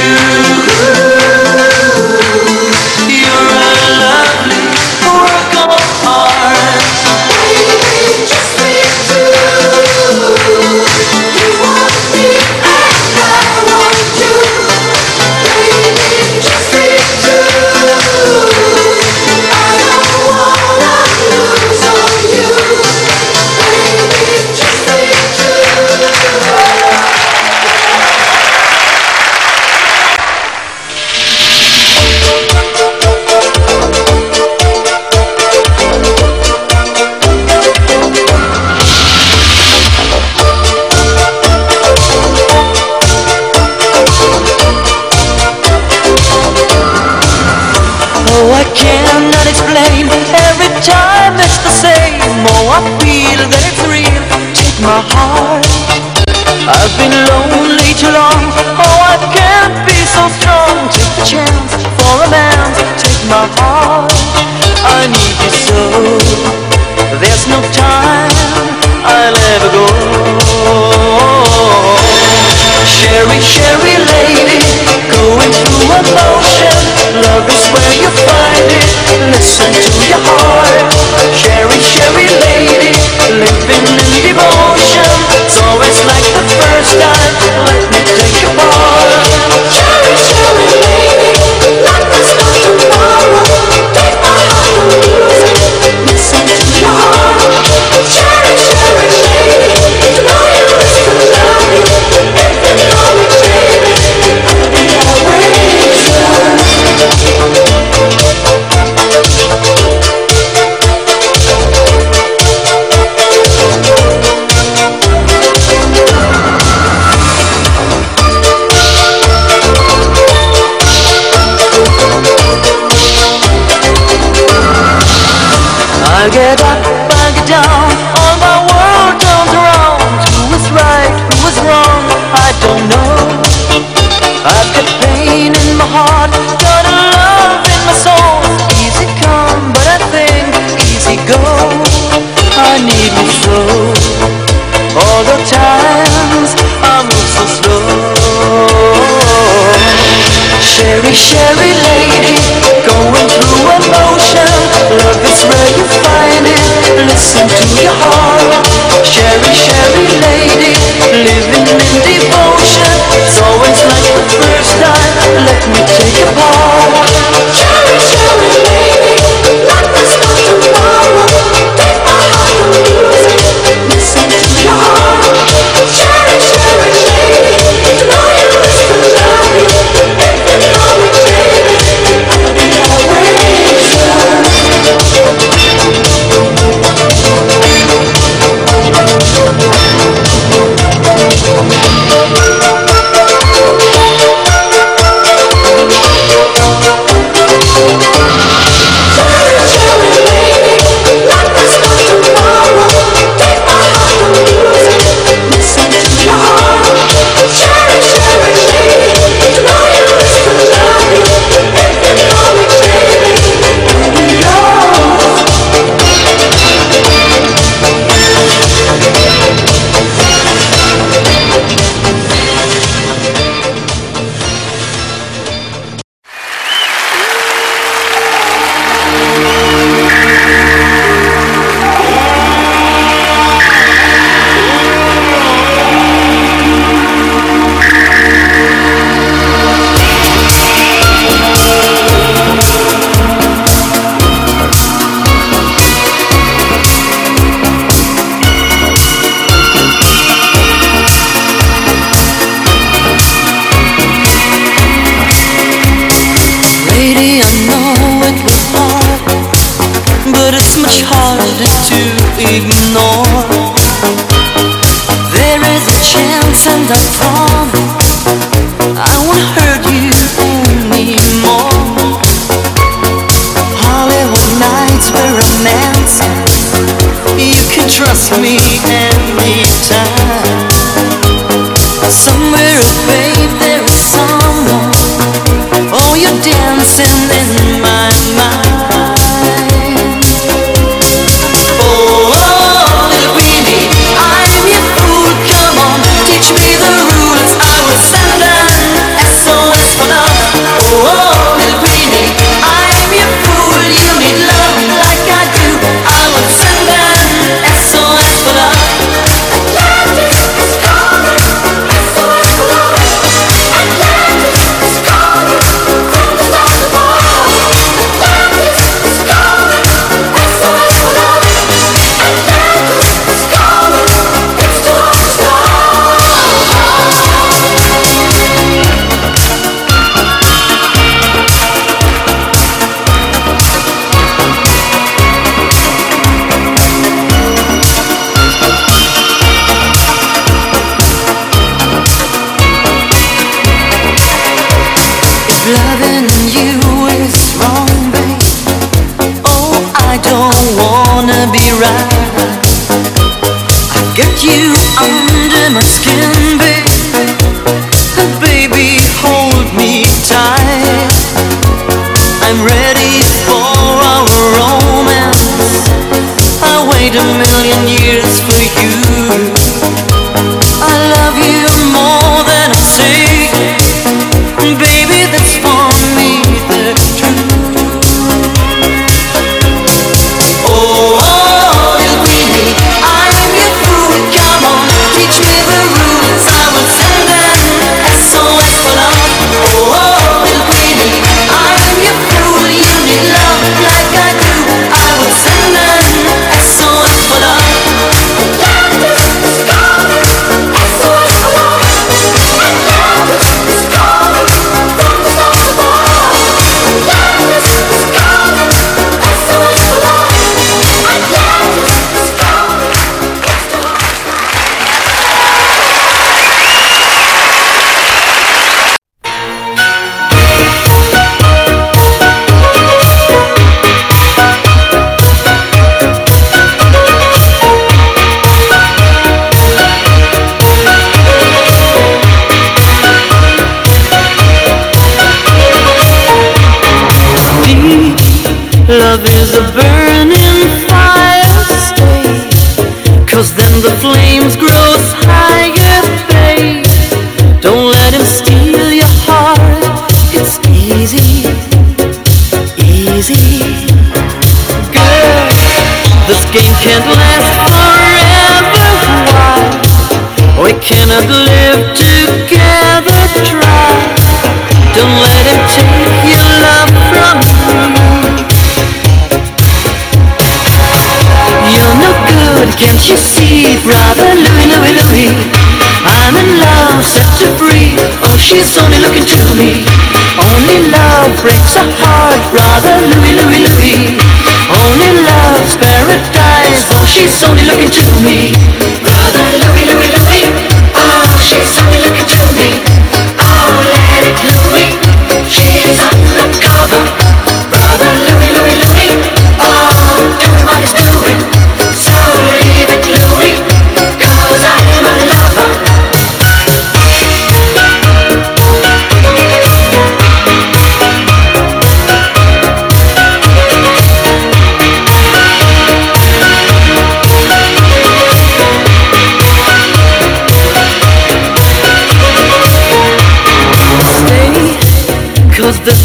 me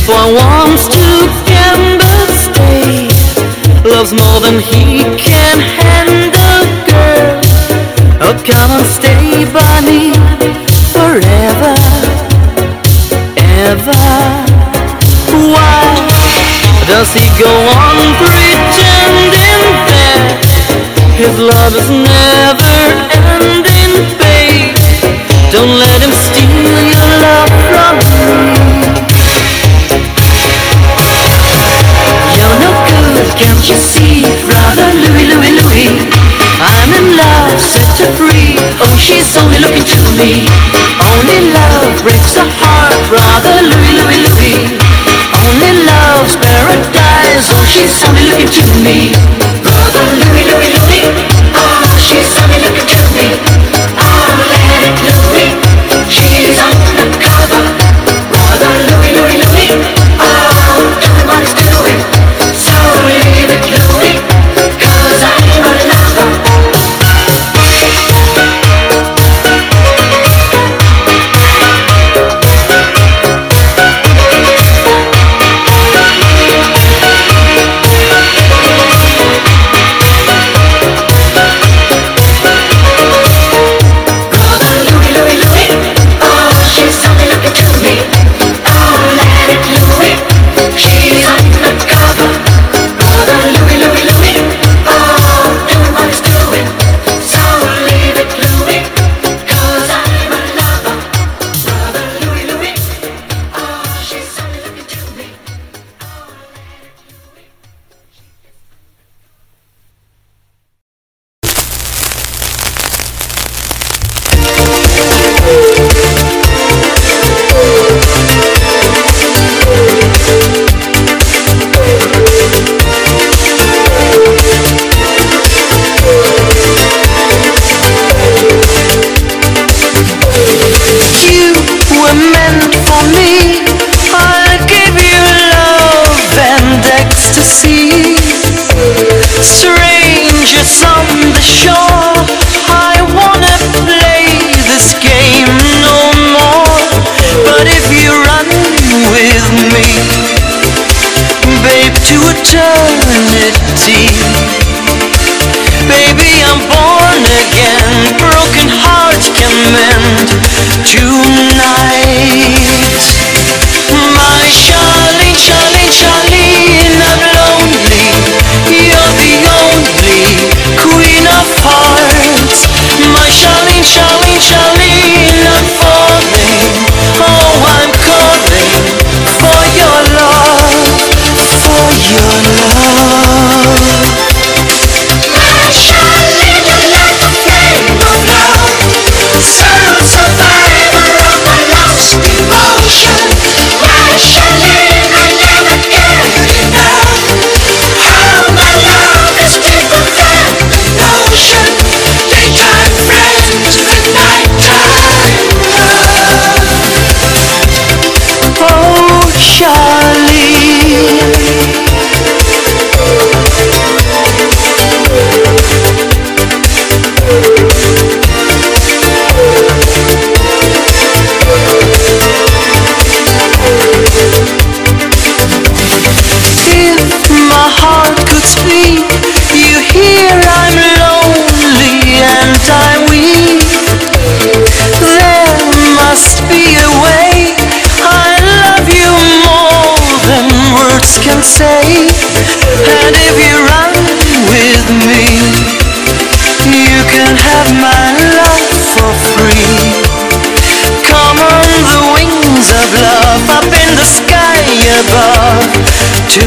one wants to understand Love's more than he can handle, girl. Oh, come on, stay by me forever, ever. Why does he go on pretending that His love is never she's only looking to me. Only love breaks a heart, brother Louie, Louie, Louie. Only love's paradise, oh she's only looking to me.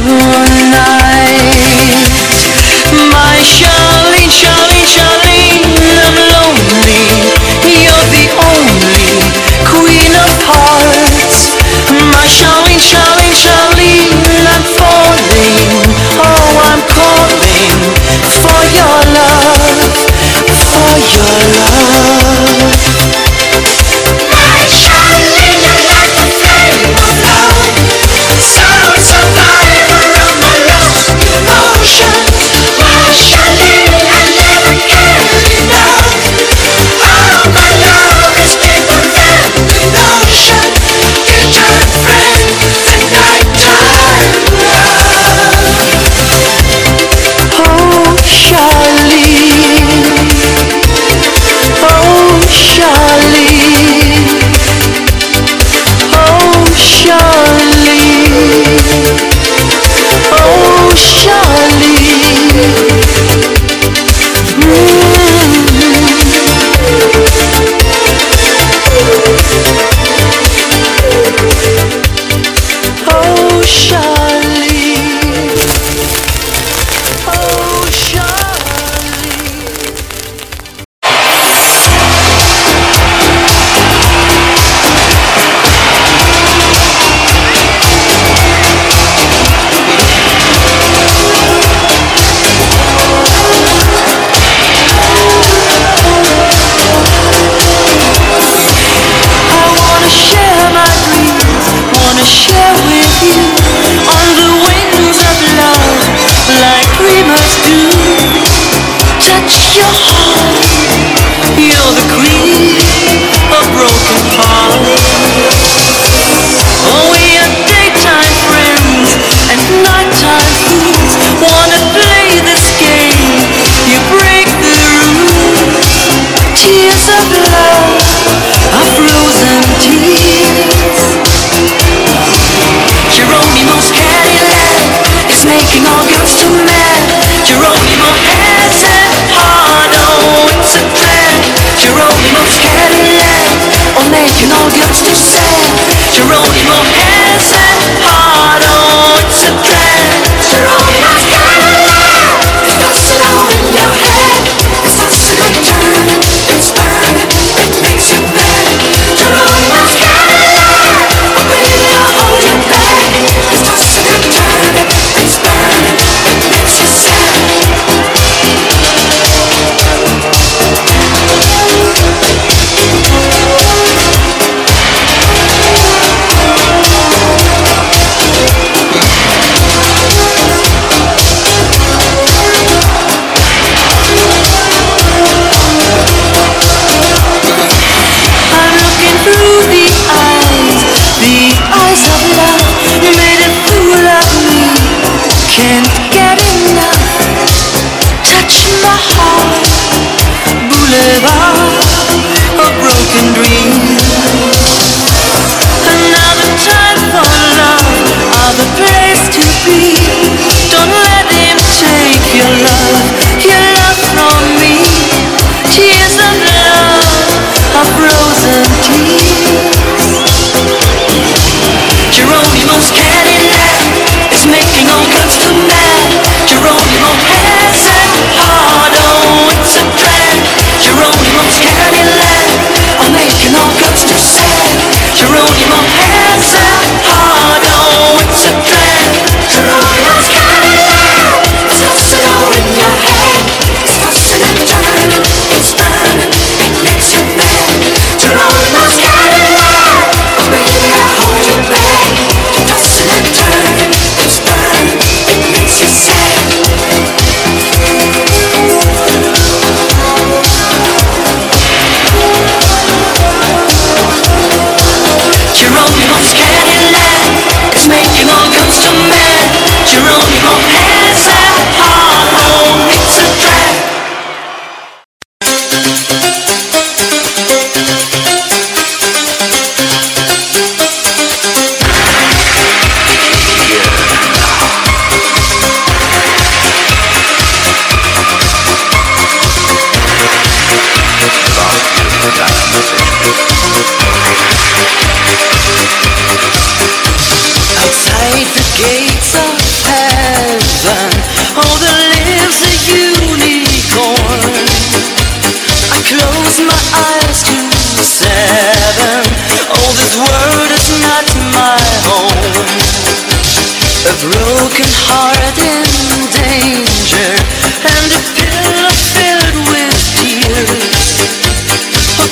Tonight.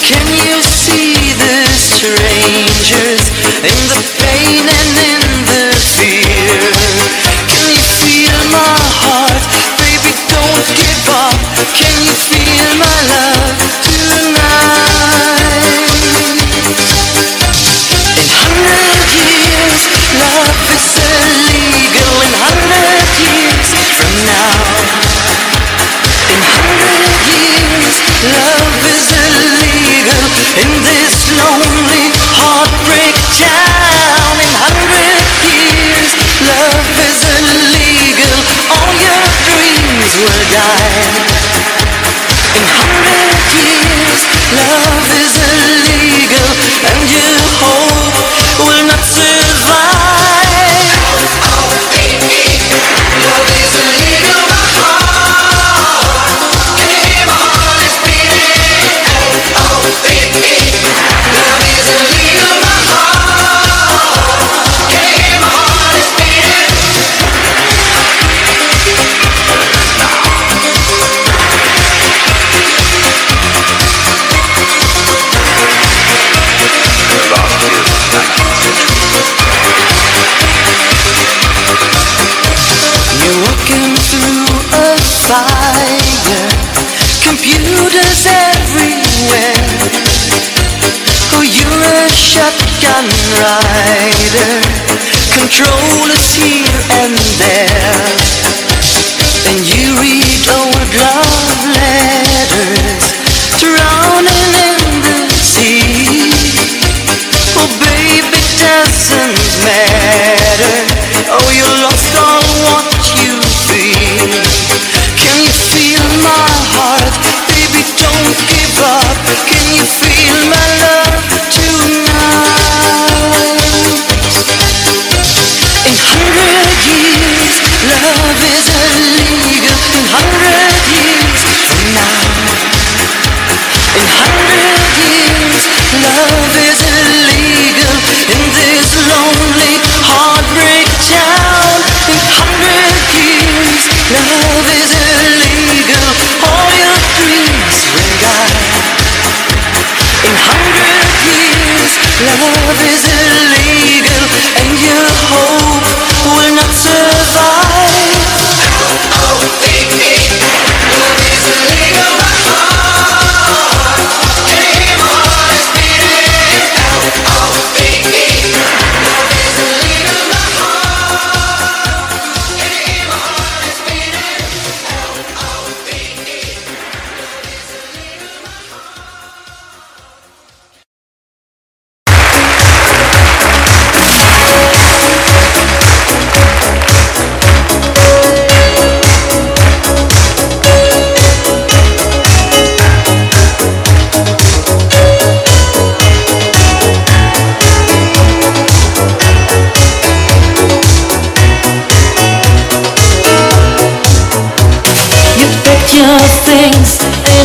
Can you see the strangers in the pain and in the fear? Can you feel my heart? Baby, don't give up. Can you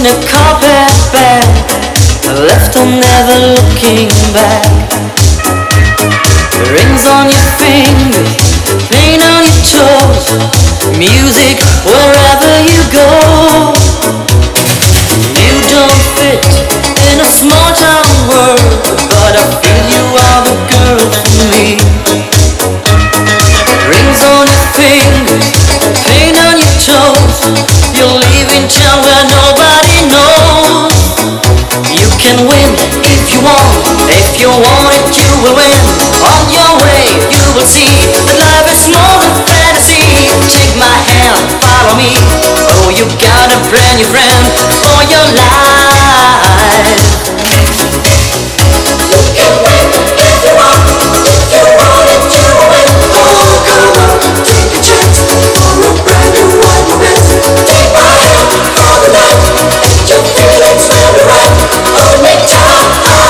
in a carpet bag Left on never looking back. Rings on your fingers, paint on your toes Music wherever you go. You don't fit in a small town world But I feel you are the girl for me you want it, you will win. On your way, you will see that life is more than fantasy. Take my hand, follow me. Oh, you got a brand new friend for your life. You win you want. You want it, you will win. Come on, take a chance a brand new. Take my hand the night. Your feelings run around. Hold me tight.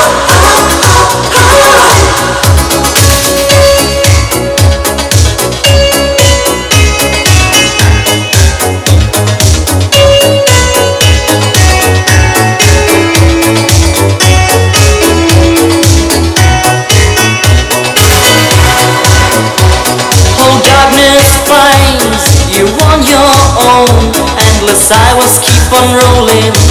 I'm rolling.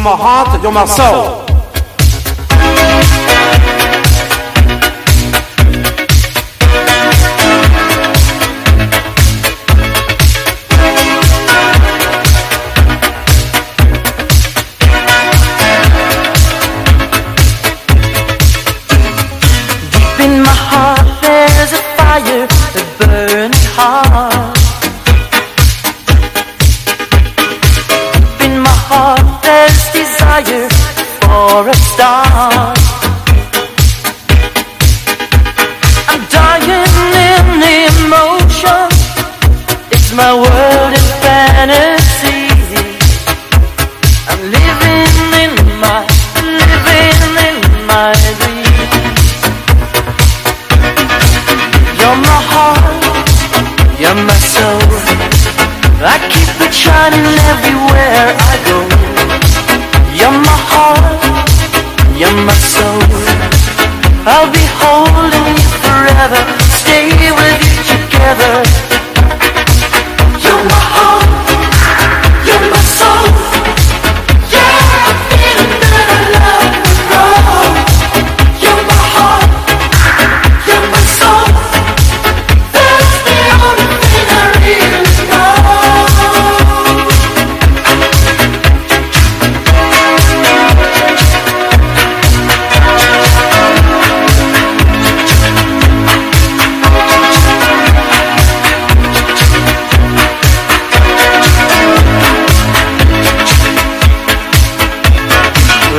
You're my heart, you're my soul. Deep in my heart, there's a fire that burns hot.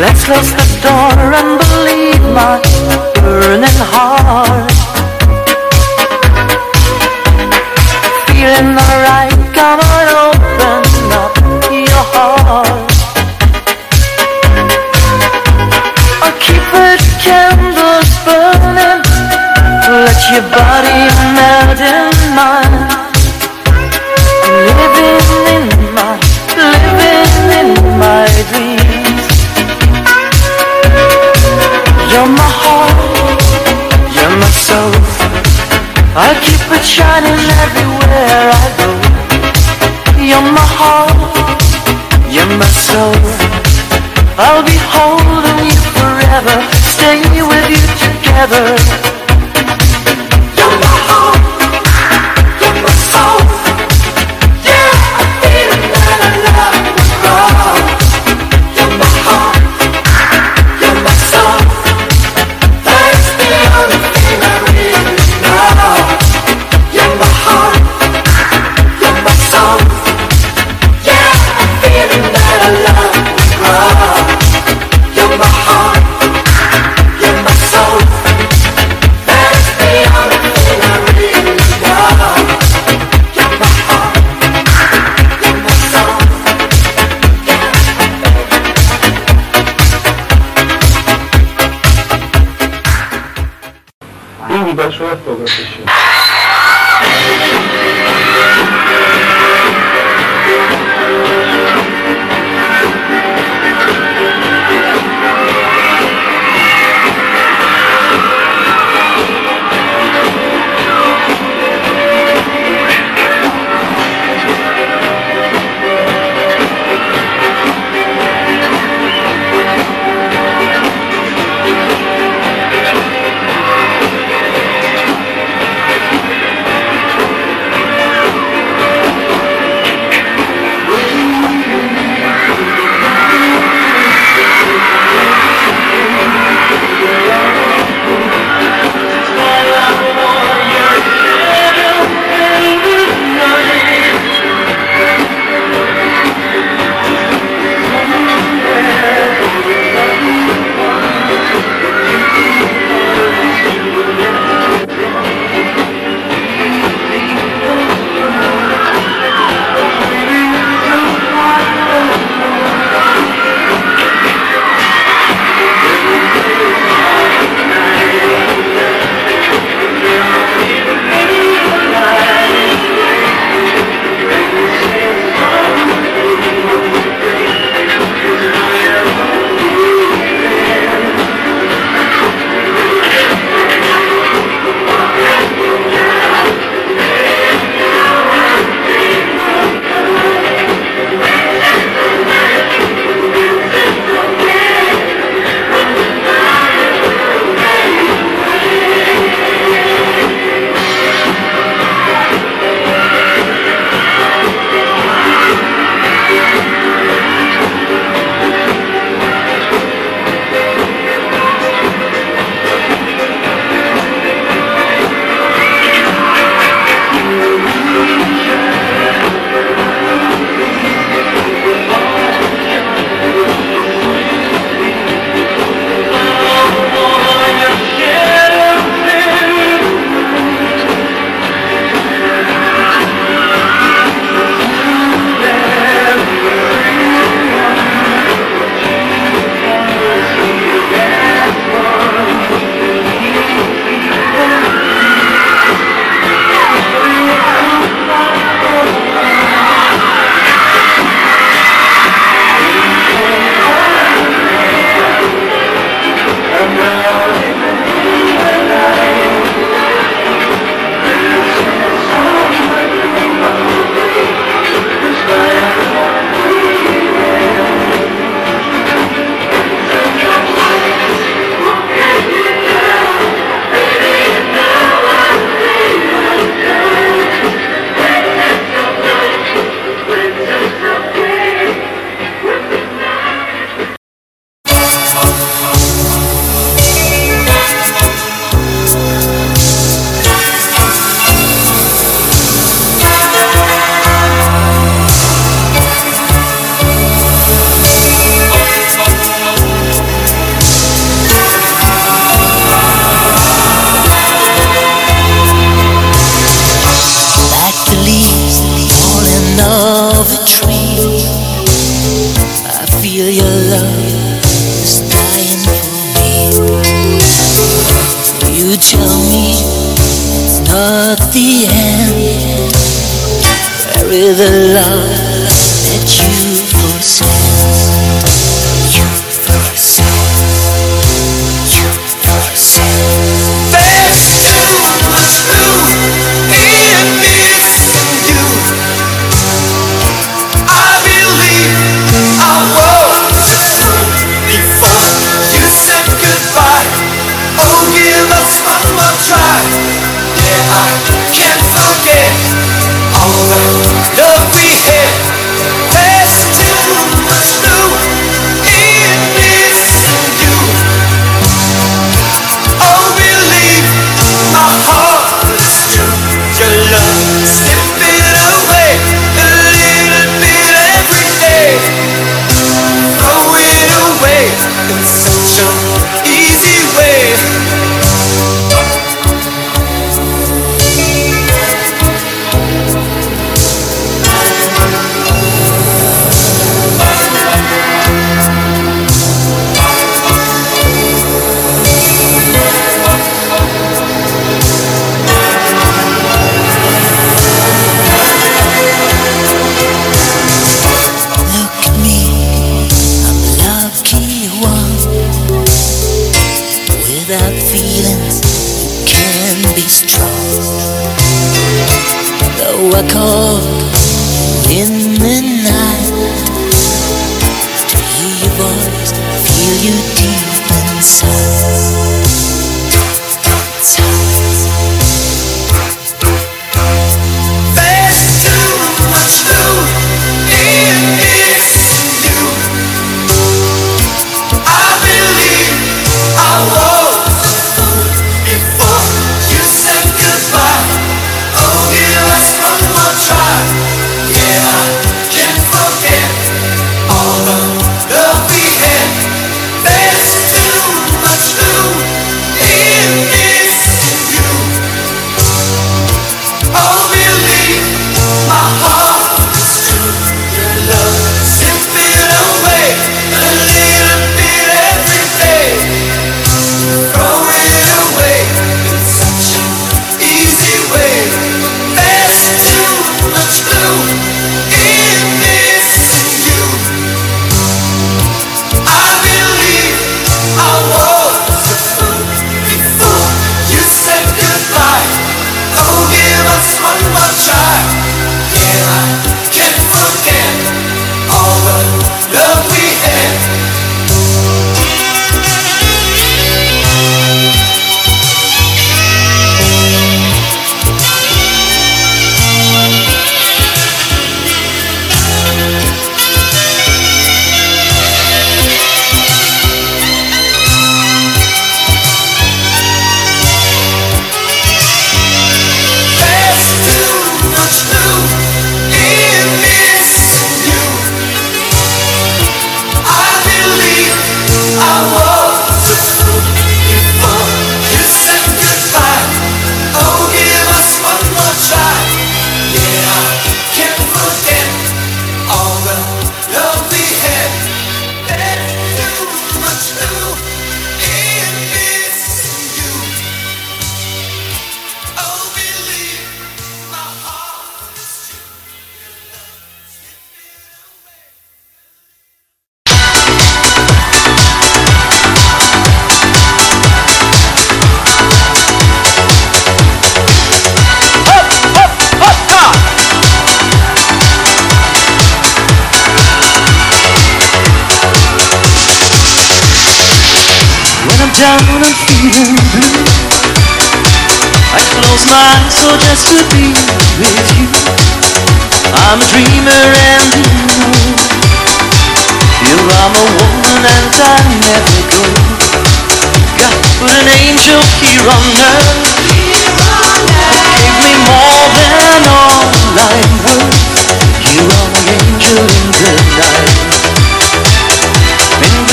Let's close the door and believe my burning heart. Feeling alright, come on open up your heart. I'll keep the candles burning. Let your body melt in mine I keep it shining everywhere I go. You're my heart, you're my soul. I'll be holding you forever Stay with you together. Poco,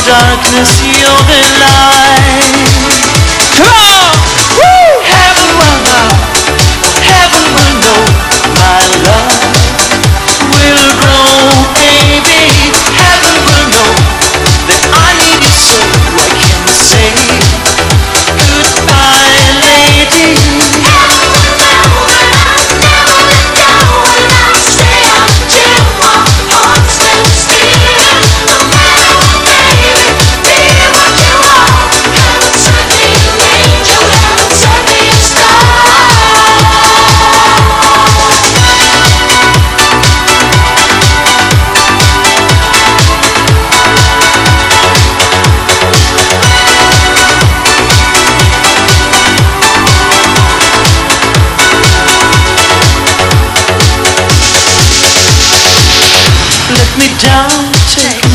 darkness, you're the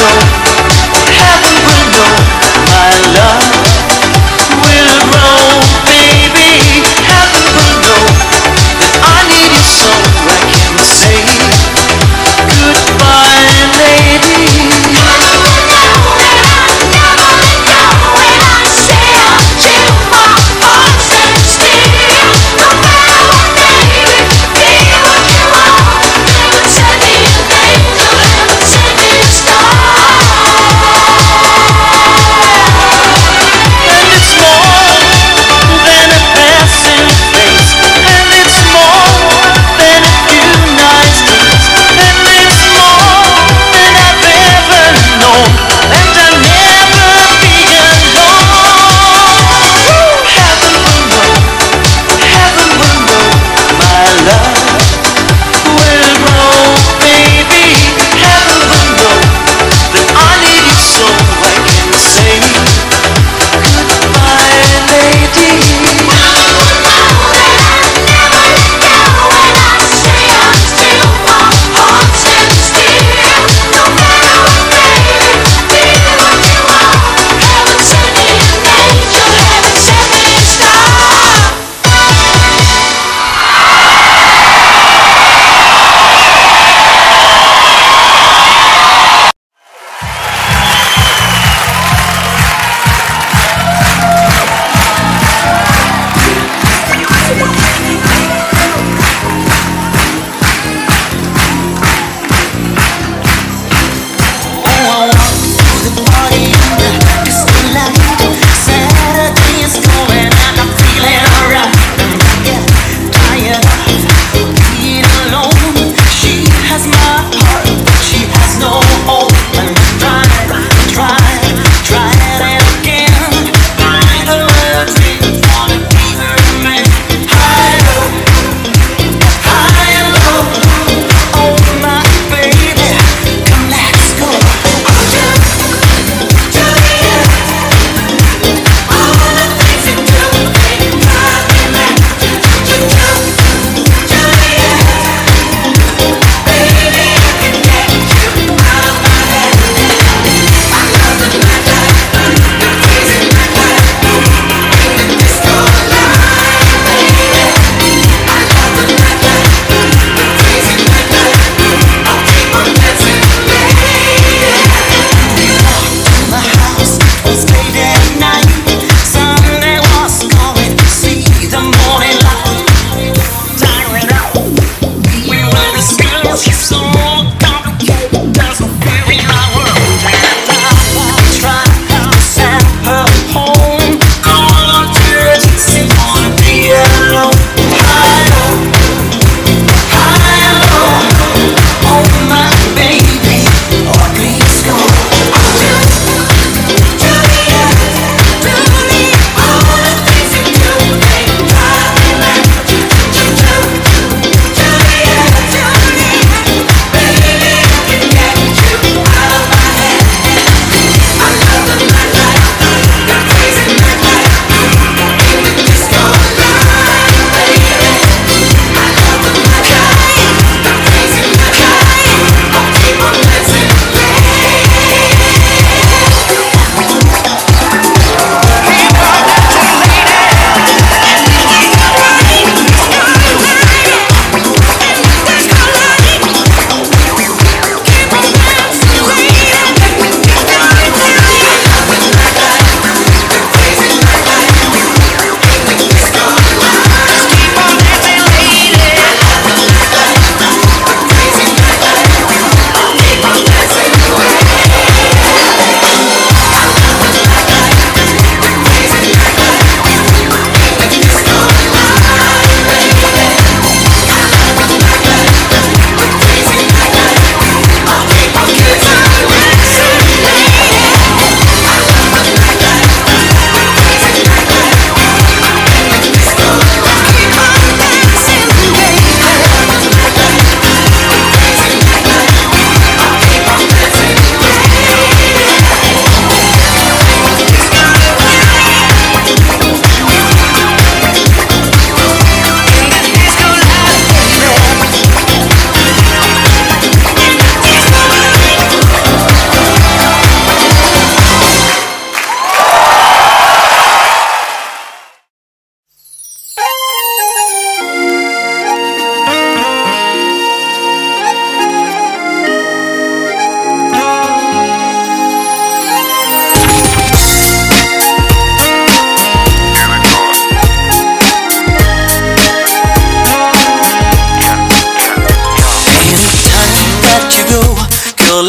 light.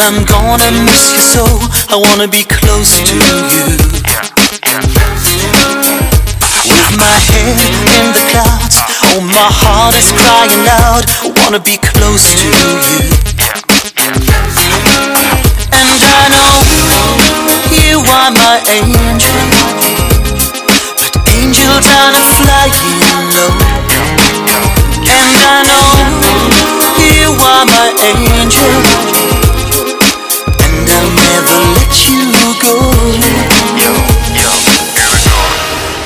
I'm gonna miss you so. I wanna be close to you. With my head in the clouds, oh my heart is crying out. I wanna be close to you. And I know you are my angel, but angels are not flying low. And I know you are my angel, let you go.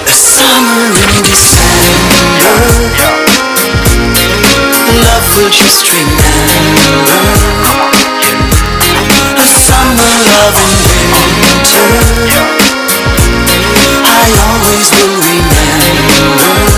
A summer in December, love will just remember. A summer love in winter, I always will remember.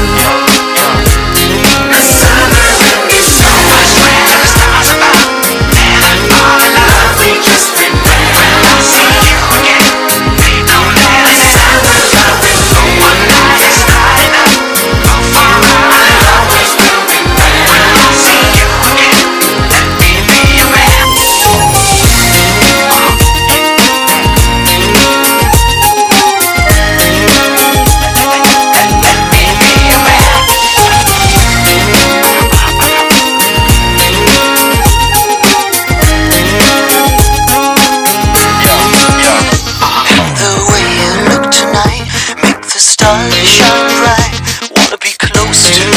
Shine bright. Wanna be close to you.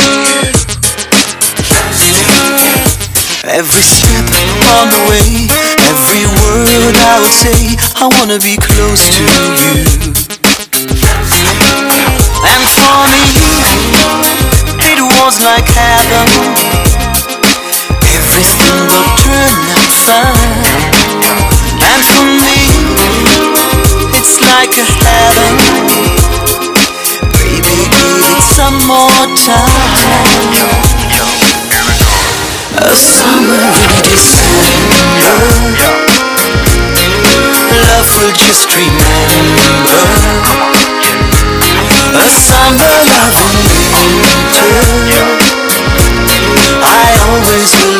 Every step on the way, every word I would say, I wanna be close to you. And for me, it was like heaven. Everything will turn out fine. And for me, it's like a heaven. Give some more time. A summer in December. Love will just remember. A summer winter. I always will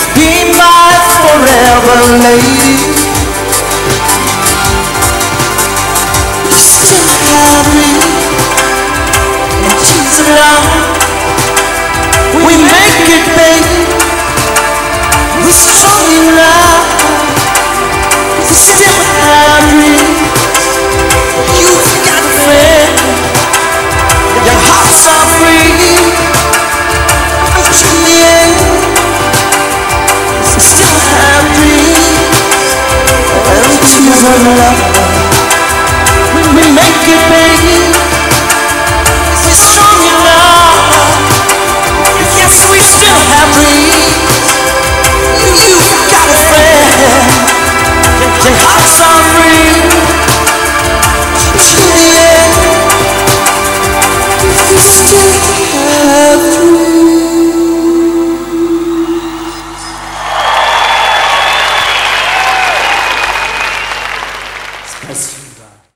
Lady. Still have me, and she's love. We make it, baby. We fall in love. We still have love. We, we make it, baby.